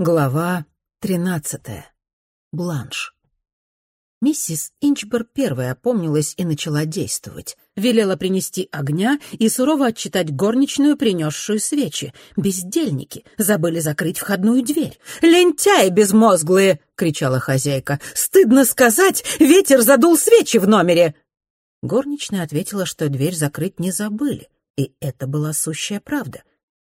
Глава тринадцатая. Бланш. Миссис Инчбер первая опомнилась и начала действовать. Велела принести огня и сурово отчитать горничную, принесшую свечи. Бездельники забыли закрыть входную дверь. «Лентяи безмозглые!» — кричала хозяйка. «Стыдно сказать, ветер задул свечи в номере!» Горничная ответила, что дверь закрыть не забыли, и это была сущая правда.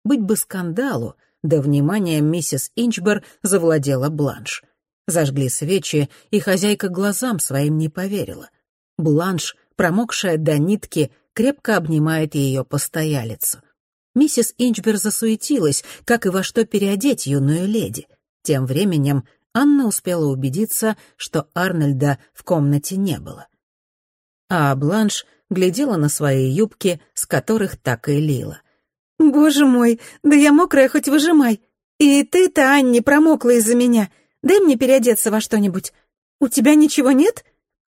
Быть бы скандалу, до внимания миссис Инчбер завладела Бланш. Зажгли свечи, и хозяйка глазам своим не поверила. Бланш, промокшая до нитки, крепко обнимает ее постоялицу. Миссис Инчбер засуетилась, как и во что переодеть юную леди. Тем временем Анна успела убедиться, что Арнольда в комнате не было. А Бланш глядела на свои юбки, с которых так и лила. «Боже мой, да я мокрая, хоть выжимай. И ты-то, Анни, промокла из-за меня. Дай мне переодеться во что-нибудь. У тебя ничего нет?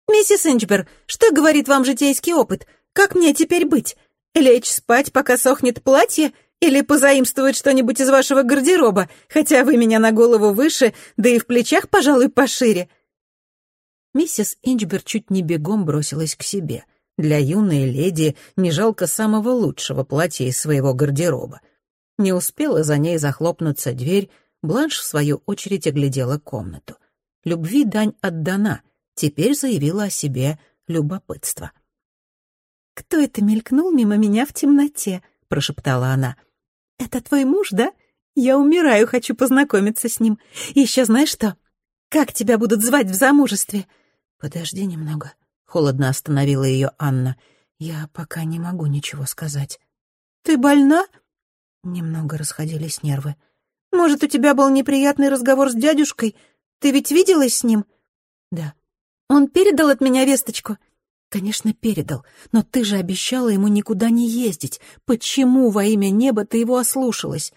Миссис Инчбер, что говорит вам житейский опыт? Как мне теперь быть? Лечь спать, пока сохнет платье? Или позаимствовать что-нибудь из вашего гардероба, хотя вы меня на голову выше, да и в плечах, пожалуй, пошире?» Миссис Инчбер чуть не бегом бросилась к себе — для юной леди не жалко самого лучшего платья из своего гардероба. Не успела за ней захлопнуться дверь, Бланш, в свою очередь, оглядела комнату. Любви дань отдана, теперь заявила о себе любопытство. «Кто это мелькнул мимо меня в темноте?» — прошептала она. «Это твой муж, да? Я умираю, хочу познакомиться с ним. Еще знаешь что? Как тебя будут звать в замужестве?» «Подожди немного», Холодно остановила ее Анна. «Я пока не могу ничего сказать». «Ты больна?» Немного расходились нервы. «Может, у тебя был неприятный разговор с дядюшкой? Ты ведь виделась с ним?» «Да». «Он передал от меня весточку?» «Конечно, передал. Но ты же обещала ему никуда не ездить. Почему во имя неба ты его ослушалась?»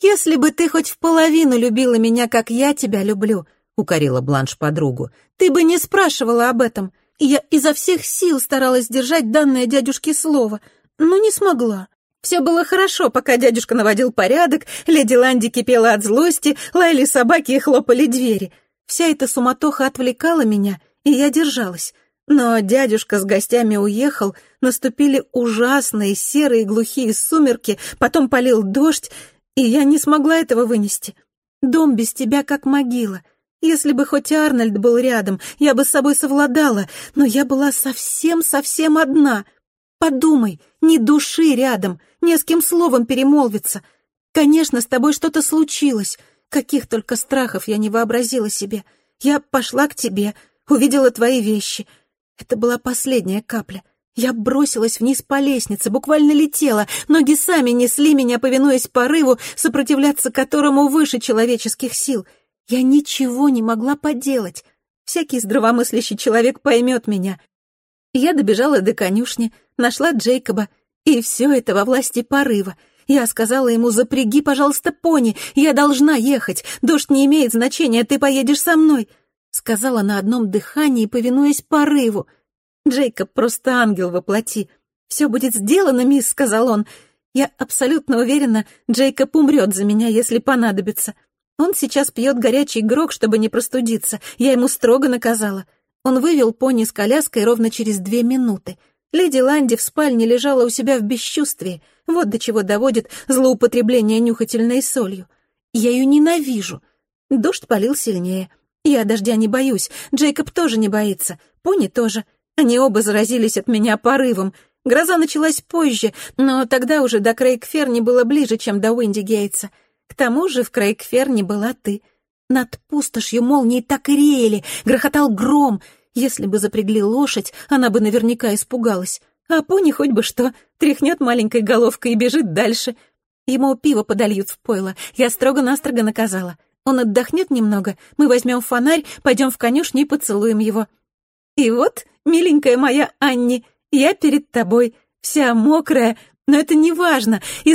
«Если бы ты хоть в половину любила меня, как я тебя люблю», — укорила Бланш подругу, «ты бы не спрашивала об этом я изо всех сил старалась держать данное дядюшке слово, но не смогла. Все было хорошо, пока дядюшка наводил порядок, леди Ланди кипела от злости, лаяли собаки и хлопали двери. Вся эта суматоха отвлекала меня, и я держалась. Но дядюшка с гостями уехал, наступили ужасные серые глухие сумерки, потом полил дождь, и я не смогла этого вынести. Дом без тебя как могила. Если бы хоть Арнольд был рядом, я бы с собой совладала, но я была совсем-совсем одна. Подумай, ни души рядом, ни с кем словом перемолвиться. Конечно, с тобой что-то случилось. Каких только страхов я не вообразила себе. Я пошла к тебе, увидела твои вещи. Это была последняя капля. Я бросилась вниз по лестнице, буквально летела. Ноги сами несли меня, повинуясь порыву, сопротивляться которому выше человеческих сил — я ничего не могла поделать. Всякий здравомыслящий человек поймет меня. Я добежала до конюшни, нашла Джейкоба, и все это во власти порыва. Я сказала ему, запряги, пожалуйста, пони, я должна ехать, дождь не имеет значения, ты поедешь со мной. Сказала на одном дыхании, повинуясь порыву. Джейкоб просто ангел воплоти. «Все будет сделано, мисс», — сказал он. «Я абсолютно уверена, Джейкоб умрет за меня, если понадобится». Он сейчас пьет горячий грок, чтобы не простудиться. Я ему строго наказала. Он вывел пони с коляской ровно через две минуты. Леди Ланди в спальне лежала у себя в бесчувствии. Вот до чего доводит злоупотребление нюхательной солью. Я ее ненавижу. Дождь полил сильнее. Я дождя не боюсь. Джейкоб тоже не боится. Пони тоже. Они оба заразились от меня порывом. Гроза началась позже, но тогда уже до Крейгферни было ближе, чем до Уинди Гейтса. К тому же в Крейгферне была ты. Над пустошью молнии так и реяли, грохотал гром. Если бы запрягли лошадь, она бы наверняка испугалась. А пони хоть бы что, тряхнет маленькой головкой и бежит дальше. Ему пиво подольют в пойло, я строго-настрого наказала. Он отдохнет немного, мы возьмем фонарь, пойдем в конюшню и поцелуем его. И вот, миленькая моя Анни, я перед тобой, вся мокрая, но это не важно, и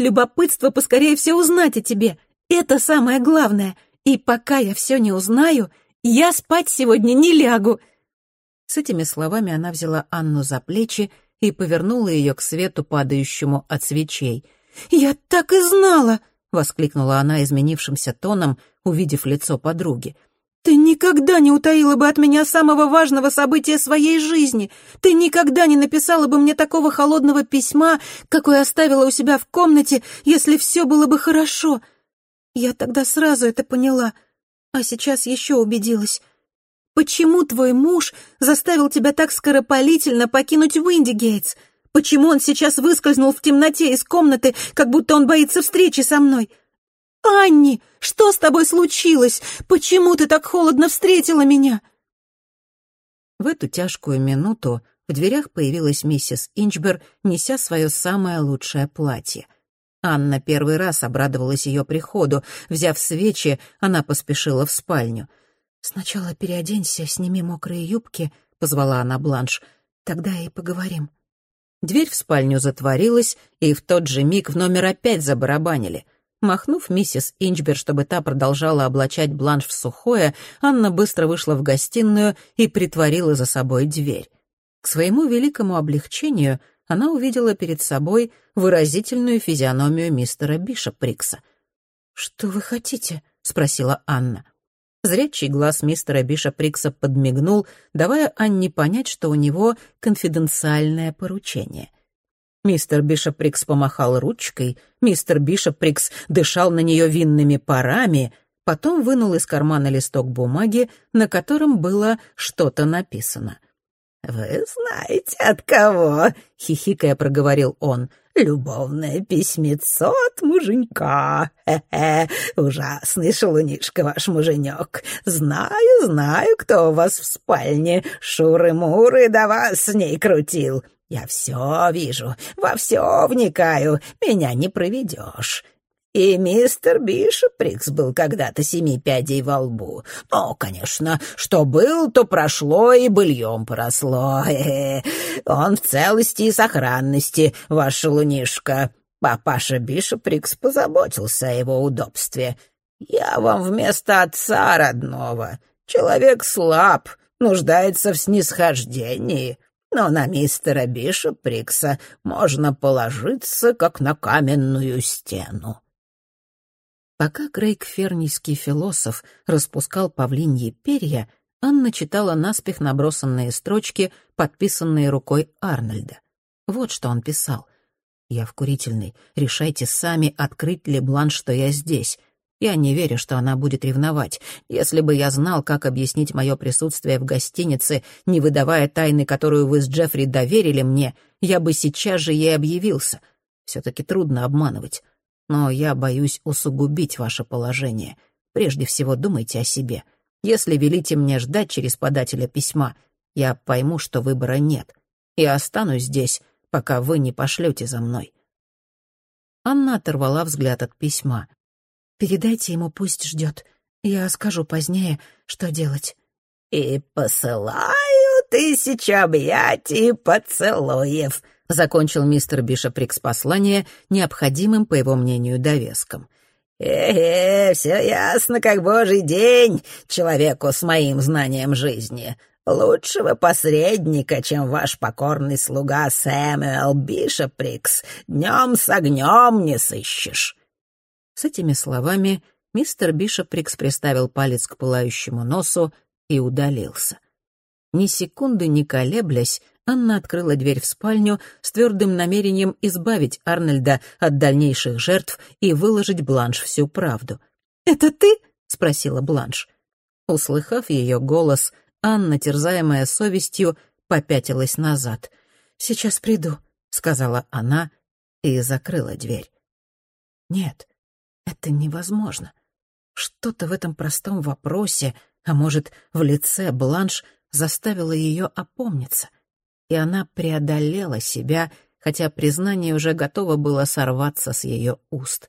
любопытство поскорее все узнать о тебе. Это самое главное. И пока я все не узнаю, я спать сегодня не лягу». С этими словами она взяла Анну за плечи и повернула ее к свету, падающему от свечей. «Я так и знала!» — воскликнула она изменившимся тоном, увидев лицо подруги. «Ты никогда не утаила бы от меня самого важного события своей жизни. Ты никогда не написала бы мне такого холодного письма, какое оставила у себя в комнате, если все было бы хорошо. Я тогда сразу это поняла, а сейчас еще убедилась. Почему твой муж заставил тебя так скоропалительно покинуть Уиндигейтс? Почему он сейчас выскользнул в темноте из комнаты, как будто он боится встречи со мной? Анни, что с тобой случилось? Почему ты так холодно встретила меня?» В эту тяжкую минуту в дверях появилась миссис Инчбер, неся свое самое лучшее платье. Анна первый раз обрадовалась ее приходу. Взяв свечи, она поспешила в спальню — «Сначала переоденься, сними мокрые юбки», — позвала она Бланш. «Тогда и поговорим». Дверь в спальню затворилась, и в тот же миг в номер опять забарабанили. Махнув миссис Инчбер, чтобы та продолжала облачать Бланш в сухое, Анна быстро вышла в гостиную и притворила за собой дверь. К своему великому облегчению она увидела перед собой выразительную физиономию мистера Бишоприкса. «Что вы хотите?» — спросила Анна. Зрячий глаз мистера Биша Прикса подмигнул, давая Анне понять, что у него конфиденциальное поручение. Мистер Бишоприкс помахал ручкой, мистер Бишоприкс дышал на нее винными парами, потом вынул из кармана листок бумаги, на котором было что-то написано. «Вы знаете, от кого?» — хихикая проговорил он — любовное письмецо от муженька. Хе-хе, ужасный шалунишка ваш муженек. Знаю, знаю, кто у вас в спальне. Шуры-муры да вас с ней крутил. Я все вижу, во все вникаю, меня не проведешь. И мистер Бишоприкс был когда-то семи пядей во лбу. Но, конечно, что был, то прошло и быльем поросло. Он в целости и сохранности, ваша лунишка. Папаша Бишоприкс позаботился о его удобстве. Я вам вместо отца родного. Человек слаб, нуждается в снисхождении. Но на мистера Бишоприкса можно положиться, как на каменную стену. Пока Крейг Фернийский философ распускал павлиньи перья, Анна читала наспех набросанные строчки, подписанные рукой Арнольда. Вот что он писал. «Я в курительной. Решайте сами, открыть ли Бланш, что я здесь. Я не верю, что она будет ревновать. Если бы я знал, как объяснить мое присутствие в гостинице, не выдавая тайны, которую вы с Джеффри доверили мне, я бы сейчас же ей объявился. Все-таки трудно обманывать но я боюсь усугубить ваше положение. Прежде всего думайте о себе. Если велите мне ждать через подателя письма, я пойму, что выбора нет, и останусь здесь, пока вы не пошлете за мной». Анна оторвала взгляд от письма. «Передайте ему, пусть ждет. Я скажу позднее, что делать». «И посылаю тысячу объятий и поцелуев», — закончил мистер Бишоприкс послание необходимым, по его мнению, довеском. «Э-э, все ясно, как божий день человеку с моим знанием жизни. Лучшего посредника, чем ваш покорный слуга Сэмюэл Бишоприкс, днем с огнем не сыщешь». С этими словами мистер Бишоприкс приставил палец к пылающему носу и удалился. Ни секунды не колеблясь, Анна открыла дверь в спальню с твердым намерением избавить Арнольда от дальнейших жертв и выложить Бланш всю правду. «Это ты?» — спросила Бланш. Услыхав ее голос, Анна, терзаемая совестью, попятилась назад. «Сейчас приду», — сказала она и закрыла дверь. «Нет, это невозможно. Что-то в этом простом вопросе, а может, в лице Бланш, заставило ее опомниться и она преодолела себя, хотя признание уже готово было сорваться с ее уст.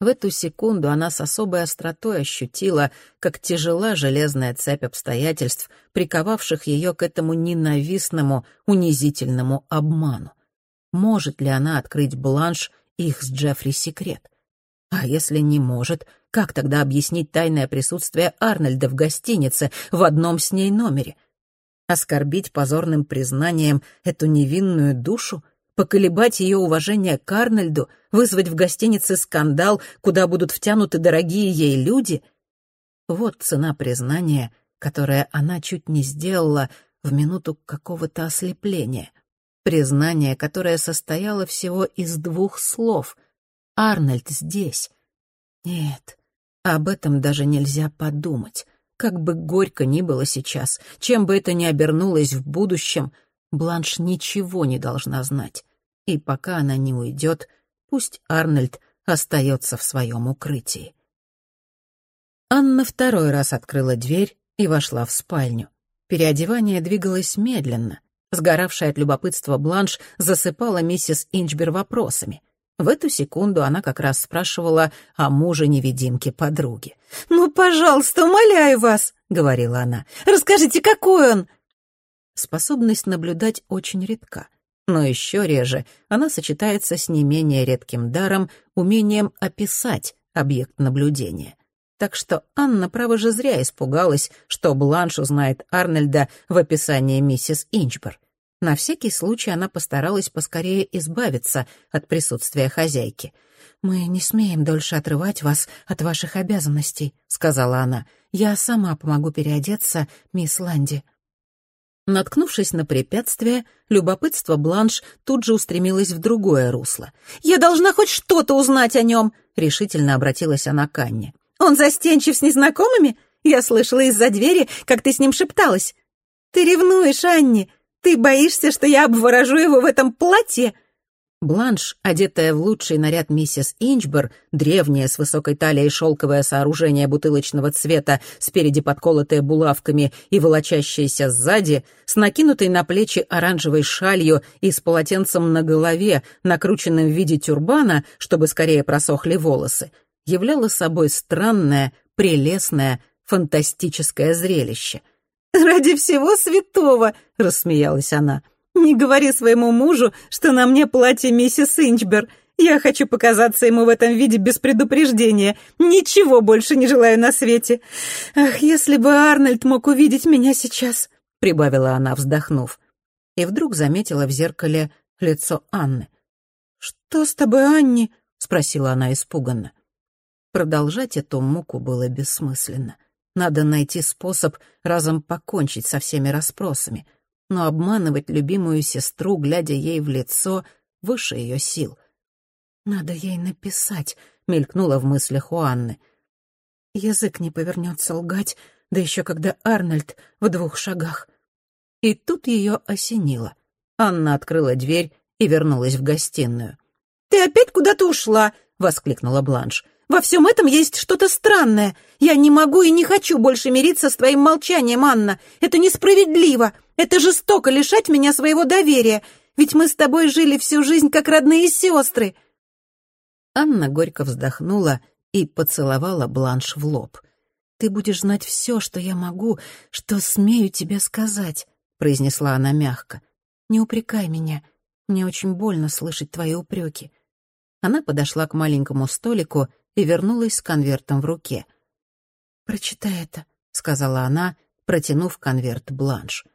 В эту секунду она с особой остротой ощутила, как тяжела железная цепь обстоятельств, приковавших ее к этому ненавистному, унизительному обману. Может ли она открыть бланш их с Джеффри секрет? А если не может, как тогда объяснить тайное присутствие Арнольда в гостинице в одном с ней номере — Оскорбить позорным признанием эту невинную душу? поколебать ее уважение к Арнольду, вызвать в гостинице скандал, куда будут втянуты дорогие ей люди? Вот цена признания, которое она чуть не сделала в минуту какого-то ослепления. Признание, которое состояло всего из двух слов. «Арнольд здесь». Нет, об этом даже нельзя подумать. Как бы горько ни было сейчас, чем бы это ни обернулось в будущем, Бланш ничего не должна знать. И пока она не уйдет, пусть Арнольд остается в своем укрытии. Анна второй раз открыла дверь и вошла в спальню. Переодевание двигалось медленно. Сгоравшая от любопытства Бланш засыпала миссис Инчбер вопросами. В эту секунду она как раз спрашивала о муже-невидимке подруги. «Ну, пожалуйста, умоляю вас», — говорила она, — «расскажите, какой он?» Способность наблюдать очень редка. Но еще реже она сочетается с не менее редким даром, умением описать объект наблюдения. Так что Анна, право же, зря испугалась, что Бланш узнает Арнольда в описании миссис Инчбер. На всякий случай она постаралась поскорее избавиться от присутствия хозяйки. «Мы не смеем дольше отрывать вас от ваших обязанностей», — сказала она. «Я сама помогу переодеться, мисс Ланди». Наткнувшись на препятствие, любопытство Бланш тут же устремилось в другое русло. «Я должна хоть что-то узнать о нем!» — решительно обратилась она к Анне. «Он застенчив с незнакомыми? Я слышала из-за двери, как ты с ним шепталась. Ты ревнуешь, Анне? Ты боишься, что я обворожу его в этом платье? Бланш, одетая в лучший наряд миссис Инчбер, древнее с высокой талией шелковое сооружение бутылочного цвета, спереди подколотое булавками и волочащееся сзади, с накинутой на плечи оранжевой шалью и с полотенцем на голове, накрученным в виде тюрбана, чтобы скорее просохли волосы, являла собой странное, прелестное, фантастическое зрелище. «Ради всего святого!» — рассмеялась она. «Не говори своему мужу, что на мне платье миссис Инчбер. Я хочу показаться ему в этом виде без предупреждения. Ничего больше не желаю на свете. Ах, если бы Арнольд мог увидеть меня сейчас!» — прибавила она, вздохнув. И вдруг заметила в зеркале лицо Анны. «Что с тобой, Анни?» — спросила она испуганно. Продолжать эту муку было бессмысленно. Надо найти способ разом покончить со всеми расспросами — но обманывать любимую сестру, глядя ей в лицо, выше ее сил. «Надо ей написать», — мелькнуло в мыслях у Анны. Язык не повернется лгать, да еще когда Арнольд в двух шагах. И тут ее осенило. Анна открыла дверь и вернулась в гостиную. «Ты опять куда-то ушла!» — воскликнула Бланш. «Во всем этом есть что-то странное. Я не могу и не хочу больше мириться с твоим молчанием, Анна. Это несправедливо. Это жестоко лишать меня своего доверия, ведь мы с тобой жили всю жизнь как родные сестры». Анна горько вздохнула и поцеловала Бланш в лоб. «Ты будешь знать все, что я могу, что смею тебе сказать», — произнесла она мягко. «Не упрекай меня. Мне очень больно слышать твои упреки». Она подошла к маленькому столику и вернулась с конвертом в руке. «Прочитай это», — сказала она, протянув конверт Бланш.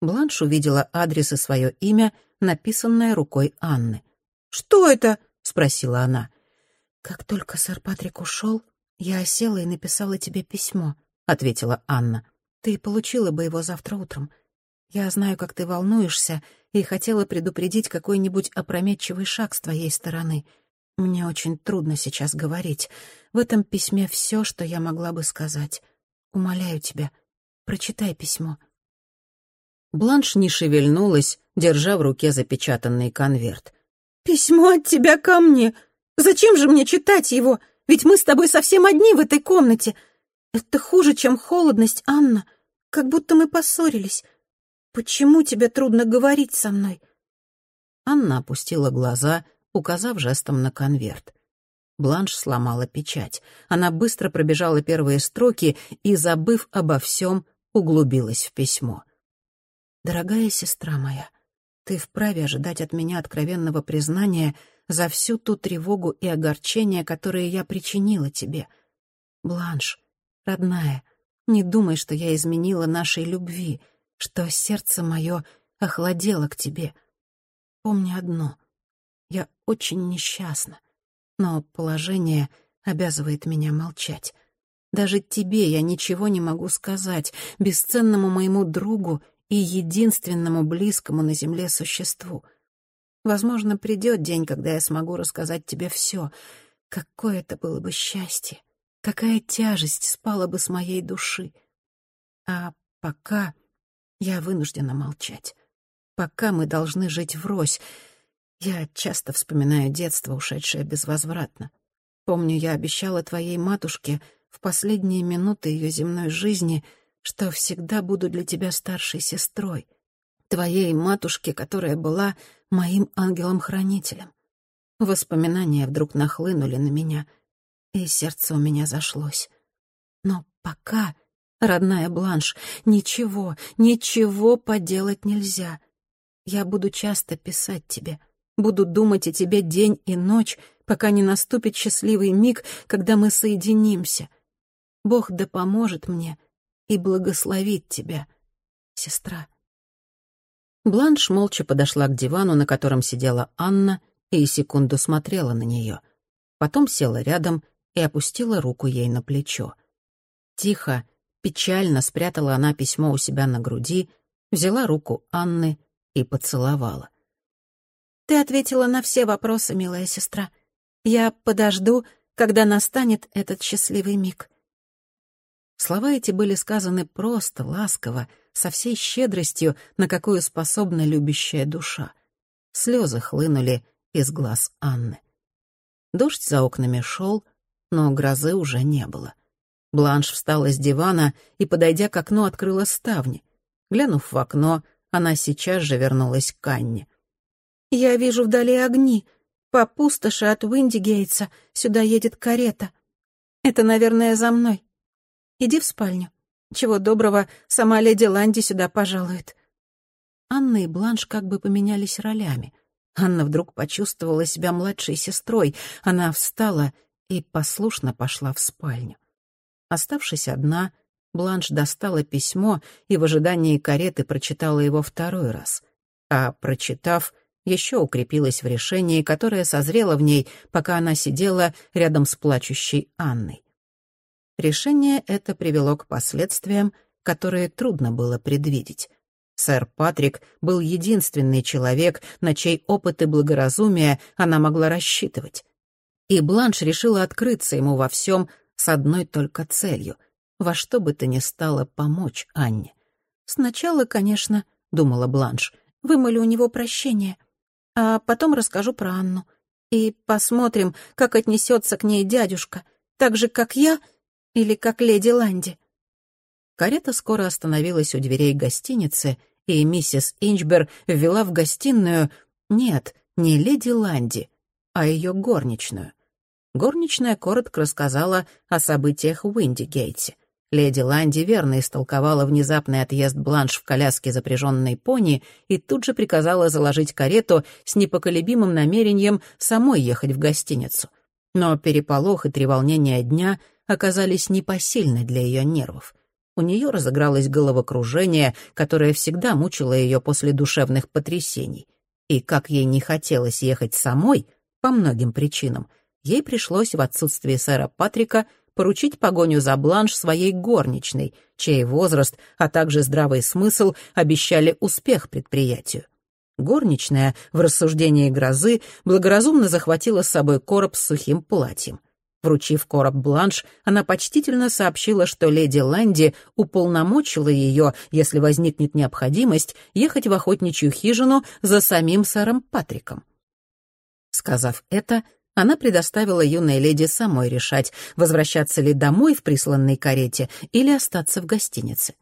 Бланш увидела адрес и свое имя, написанное рукой Анны. «Что это?» — спросила она. «Как только сэр Патрик ушел, я села и написала тебе письмо», — ответила Анна. «Ты получила бы его завтра утром. Я знаю, как ты волнуешься, и хотела предупредить какой-нибудь опрометчивый шаг с твоей стороны. Мне очень трудно сейчас говорить. В этом письме все, что я могла бы сказать. Умоляю тебя, прочитай письмо». Бланш не шевельнулась, держа в руке запечатанный конверт. «Письмо от тебя ко мне! Зачем же мне читать его? Ведь мы с тобой совсем одни в этой комнате. Это хуже, чем холодность, Анна. Как будто мы поссорились. Почему тебе трудно говорить со мной?» Анна опустила глаза, указав жестом на конверт. Бланш сломала печать. Она быстро пробежала первые строки и, забыв обо всем, углубилась в письмо. «Дорогая сестра моя, ты вправе ожидать от меня откровенного признания за всю ту тревогу и огорчение, которые я причинила тебе. Бланш, родная, не думай, что я изменила нашей любви, что сердце мое охладело к тебе. Помни одно очень несчастна. Но положение обязывает меня молчать. Даже тебе я ничего не могу сказать, бесценному моему другу и единственному близкому на земле существу. Возможно, придет день, когда я смогу рассказать тебе все. Какое это было бы счастье, какая тяжесть спала бы с моей души. А пока я вынуждена молчать. Пока мы должны жить врозь. Я часто вспоминаю детство, ушедшее безвозвратно. Помню, я обещала твоей матушке в последние минуты ее земной жизни, что всегда буду для тебя старшей сестрой, твоей матушке, которая была моим ангелом-хранителем. Воспоминания вдруг нахлынули на меня, и сердце у меня зашлось. Но пока, родная Бланш, ничего, ничего поделать нельзя. Я буду часто писать тебе, буду думать о тебе день и ночь, пока не наступит счастливый миг, когда мы соединимся. Бог да поможет мне и благословит тебя, сестра. Бланш молча подошла к дивану, на котором сидела Анна, и секунду смотрела на нее. Потом села рядом и опустила руку ей на плечо. Тихо, печально спрятала она письмо у себя на груди, взяла руку Анны и поцеловала. «Ты ответила на все вопросы, милая сестра. Я подожду, когда настанет этот счастливый миг». Слова эти были сказаны просто, ласково, со всей щедростью, на какую способна любящая душа. Слезы хлынули из глаз Анны. Дождь за окнами шел, но грозы уже не было. Бланш встала с дивана и, подойдя к окну, открыла ставни. Глянув в окно, она сейчас же вернулась к Анне. «Я вижу вдали огни», по пустоши от Уиндигейтса сюда едет карета. Это, наверное, за мной. Иди в спальню. Чего доброго, сама леди Ланди сюда пожалует». Анна и Бланш как бы поменялись ролями. Анна вдруг почувствовала себя младшей сестрой. Она встала и послушно пошла в спальню. Оставшись одна, Бланш достала письмо и в ожидании кареты прочитала его второй раз. А, прочитав, еще укрепилась в решении, которое созрело в ней, пока она сидела рядом с плачущей Анной. Решение это привело к последствиям, которые трудно было предвидеть. Сэр Патрик был единственный человек, на чей опыт и благоразумие она могла рассчитывать. И Бланш решила открыться ему во всем с одной только целью — во что бы то ни стало помочь Анне. «Сначала, конечно, — думала Бланш, — вымолю у него прощение — а потом расскажу про Анну. И посмотрим, как отнесется к ней дядюшка, так же, как я или как леди Ланди. Карета скоро остановилась у дверей гостиницы, и миссис Инчбер ввела в гостиную... Нет, не леди Ланди, а ее горничную. Горничная коротко рассказала о событиях в Уиндигейте. Леди Ланди верно истолковала внезапный отъезд Бланш в коляске, запряженной пони, и тут же приказала заложить карету с непоколебимым намерением самой ехать в гостиницу. Но переполох и треволнения дня оказались непосильны для ее нервов. У нее разыгралось головокружение, которое всегда мучило ее после душевных потрясений. И как ей не хотелось ехать самой, по многим причинам, ей пришлось в отсутствие сэра Патрика — поручить погоню за бланш своей горничной, чей возраст, а также здравый смысл обещали успех предприятию. Горничная в рассуждении грозы благоразумно захватила с собой короб с сухим платьем. Вручив короб Бланш, она почтительно сообщила, что леди Ланди уполномочила ее, если возникнет необходимость, ехать в охотничью хижину за самим сэром Патриком. Сказав это, она предоставила юной леди самой решать, возвращаться ли домой в присланной карете или остаться в гостинице.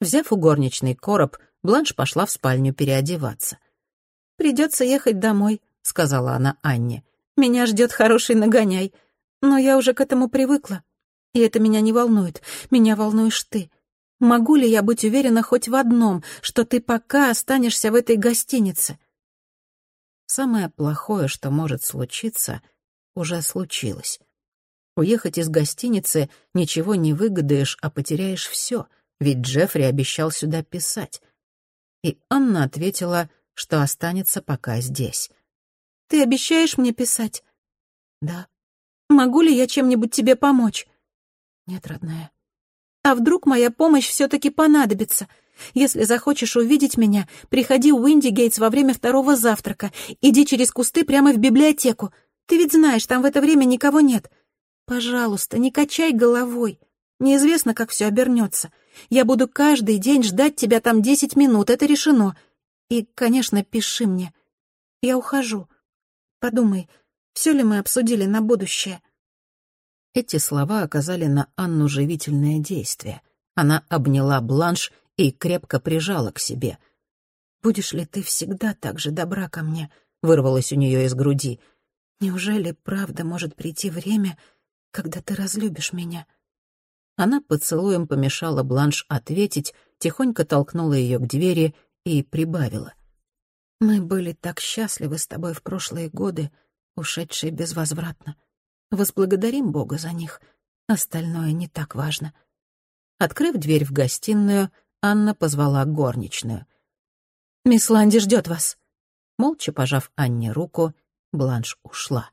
Взяв у горничной короб, Бланш пошла в спальню переодеваться. «Придется ехать домой», — сказала она Анне. «Меня ждет хороший нагоняй, но я уже к этому привыкла. И это меня не волнует, меня волнуешь ты. Могу ли я быть уверена хоть в одном, что ты пока останешься в этой гостинице?» Самое плохое, что может случиться, уже случилось. Уехать из гостиницы ничего не выгодаешь, а потеряешь все, ведь Джеффри обещал сюда писать. И Анна ответила, что останется пока здесь. Ты обещаешь мне писать? Да. Могу ли я чем-нибудь тебе помочь? Нет, родная. А вдруг моя помощь все-таки понадобится? Если захочешь увидеть меня, приходи в Уинди Гейтс во время второго завтрака. Иди через кусты прямо в библиотеку. Ты ведь знаешь, там в это время никого нет. Пожалуйста, не качай головой. Неизвестно, как все обернется. Я буду каждый день ждать тебя там десять минут, это решено. И, конечно, пиши мне. Я ухожу. Подумай, все ли мы обсудили на будущее?» Эти слова оказали на Анну живительное действие. Она обняла Бланш и крепко прижала к себе. «Будешь ли ты всегда так же добра ко мне?» — вырвалось у нее из груди. «Неужели правда может прийти время, когда ты разлюбишь меня?» Она поцелуем помешала Бланш ответить, тихонько толкнула ее к двери и прибавила. «Мы были так счастливы с тобой в прошлые годы, ушедшие безвозвратно. Возблагодарим Бога за них. Остальное не так важно». Открыв дверь в гостиную, Анна позвала горничную. «Мисс Ланди ждет вас». Молча пожав Анне руку, Бланш ушла.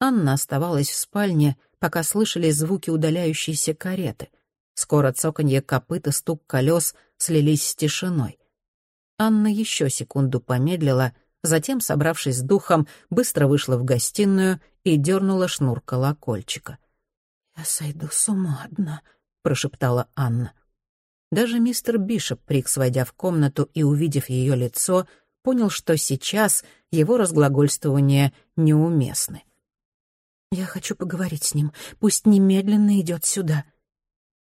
Анна оставалась в спальне, пока слышали звуки удаляющейся кареты. Скоро цоканье копыт и стук колес слились с тишиной. Анна еще секунду помедлила, затем, собравшись с духом, быстро вышла в гостиную и дернула шнур колокольчика. «Я сойду с ума одна», — прошептала Анна. Даже мистер Бишоп, Прикс, войдя в комнату и увидев ее лицо, понял, что сейчас его разглагольствования неуместны. «Я хочу поговорить с ним. Пусть немедленно идет сюда».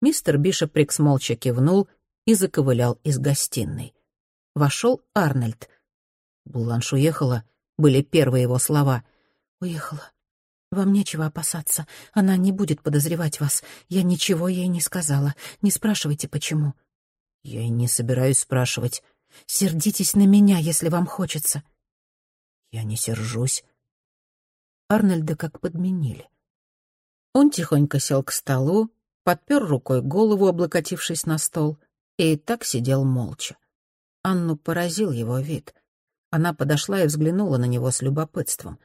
Мистер Бишоп Прикс молча кивнул и заковылял из гостиной. Вошел Арнольд. «Буланш уехала», — были первые его слова. «Уехала. Вам нечего опасаться. Она не будет подозревать вас. Я ничего ей не сказала. Не спрашивайте, почему». «Я и не собираюсь спрашивать. Сердитесь на меня, если вам хочется». «Я не сержусь». Арнольда как подменили. Он тихонько сел к столу, подпер рукой голову, облокотившись на стол, и так сидел молча. Анну поразил его вид. Она подошла и взглянула на него с любопытством.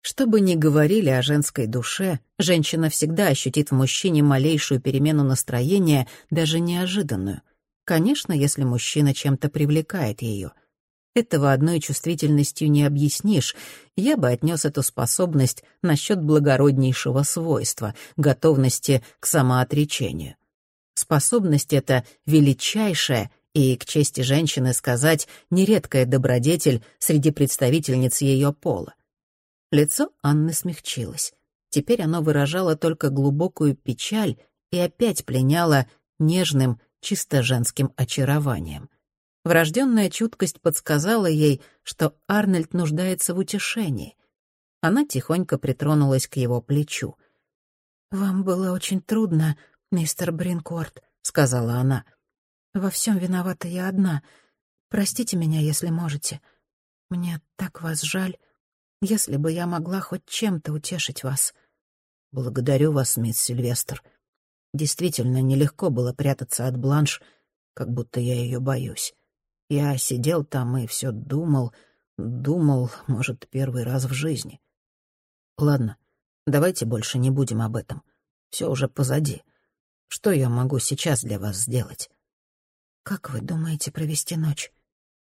Что бы ни говорили о женской душе, женщина всегда ощутит в мужчине малейшую перемену настроения, даже неожиданную. Конечно, если мужчина чем-то привлекает ее. Этого одной чувствительностью не объяснишь. Я бы отнес эту способность насчет благороднейшего свойства, готовности к самоотречению. Способность эта величайшая и, к чести женщины сказать, нередкая добродетель среди представительниц ее пола. Лицо Анны смягчилось. Теперь оно выражало только глубокую печаль и опять пленяло нежным, чисто женским очарованием. Врожденная чуткость подсказала ей, что Арнольд нуждается в утешении. Она тихонько притронулась к его плечу. «Вам было очень трудно, мистер Бринкорт», — сказала она. «Во всем виновата я одна. Простите меня, если можете. Мне так вас жаль если бы я могла хоть чем-то утешить вас. Благодарю вас, мисс Сильвестр. Действительно, нелегко было прятаться от Бланш, как будто я ее боюсь. Я сидел там и все думал, думал, может, первый раз в жизни. Ладно, давайте больше не будем об этом. Все уже позади. Что я могу сейчас для вас сделать? Как вы думаете провести ночь?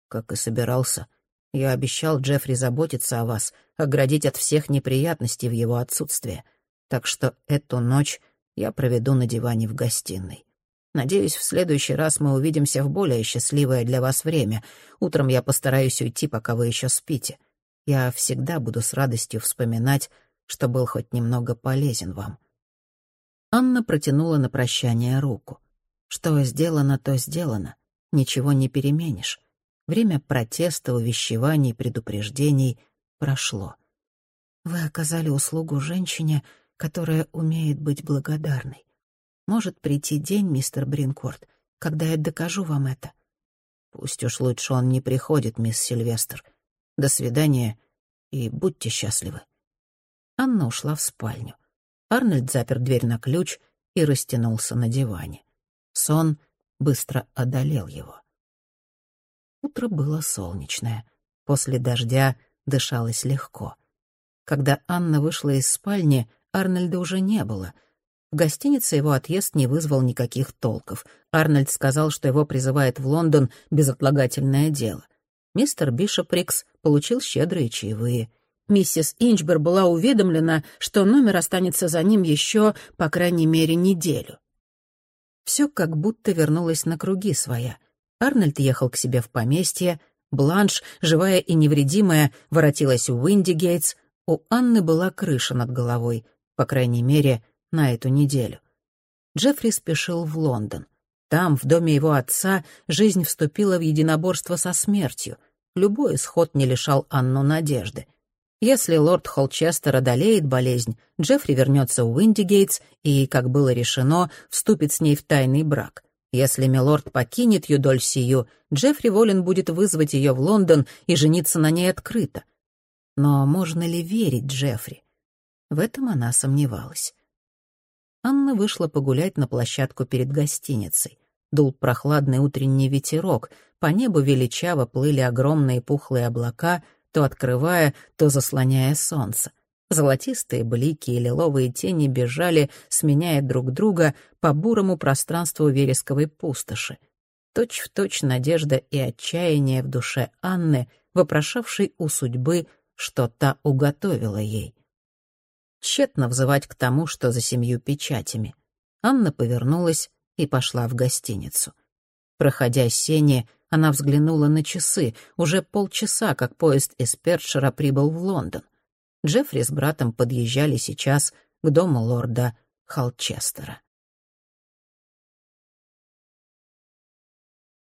Как и собирался — я обещал Джеффри заботиться о вас, оградить от всех неприятностей в его отсутствие. Так что эту ночь я проведу на диване в гостиной. Надеюсь, в следующий раз мы увидимся в более счастливое для вас время. Утром я постараюсь уйти, пока вы еще спите. Я всегда буду с радостью вспоминать, что был хоть немного полезен вам». Анна протянула на прощание руку. «Что сделано, то сделано. Ничего не переменишь. Время протеста, увещеваний, предупреждений прошло. Вы оказали услугу женщине, которая умеет быть благодарной. Может прийти день, мистер Бринкорт, когда я докажу вам это. Пусть уж лучше он не приходит, мисс Сильвестр. До свидания и будьте счастливы. Анна ушла в спальню. Арнольд запер дверь на ключ и растянулся на диване. Сон быстро одолел его. Утро было солнечное. После дождя дышалось легко. Когда Анна вышла из спальни, Арнольда уже не было. В гостинице его отъезд не вызвал никаких толков. Арнольд сказал, что его призывает в Лондон безотлагательное дело. Мистер Бишоприкс получил щедрые чаевые. Миссис Инчбер была уведомлена, что номер останется за ним еще, по крайней мере, неделю. Все как будто вернулось на круги своя. Арнольд ехал к себе в поместье, Бланш, живая и невредимая, воротилась в Уиндигейтс, у Анны была крыша над головой, по крайней мере, на эту неделю. Джеффри спешил в Лондон. Там, в доме его отца, жизнь вступила в единоборство со смертью. Любой исход не лишал Анну надежды. Если лорд Холчестер одолеет болезнь, Джеффри вернется в Уиндигейтс и, как было решено, вступит с ней в тайный брак. Если милорд покинет Юдоль сию, Джеффри волен будет вызвать ее в Лондон и жениться на ней открыто. Но можно ли верить Джеффри? В этом она сомневалась. Анна вышла погулять на площадку перед гостиницей. Дул прохладный утренний ветерок, по небу величаво плыли огромные пухлые облака, то открывая, то заслоняя солнце. Золотистые блики и лиловые тени бежали, сменяя друг друга по бурому пространству вересковой пустоши. Точь в точь надежда и отчаяние в душе Анны, вопрошавшей у судьбы, что та уготовила ей. Тщетно взывать к тому, что за семью печатями. Анна повернулась и пошла в гостиницу. Проходя сени, она взглянула на часы. Уже полчаса, как поезд из Першера прибыл в Лондон. Джеффри с братом подъезжали сейчас к дому лорда Холчестера.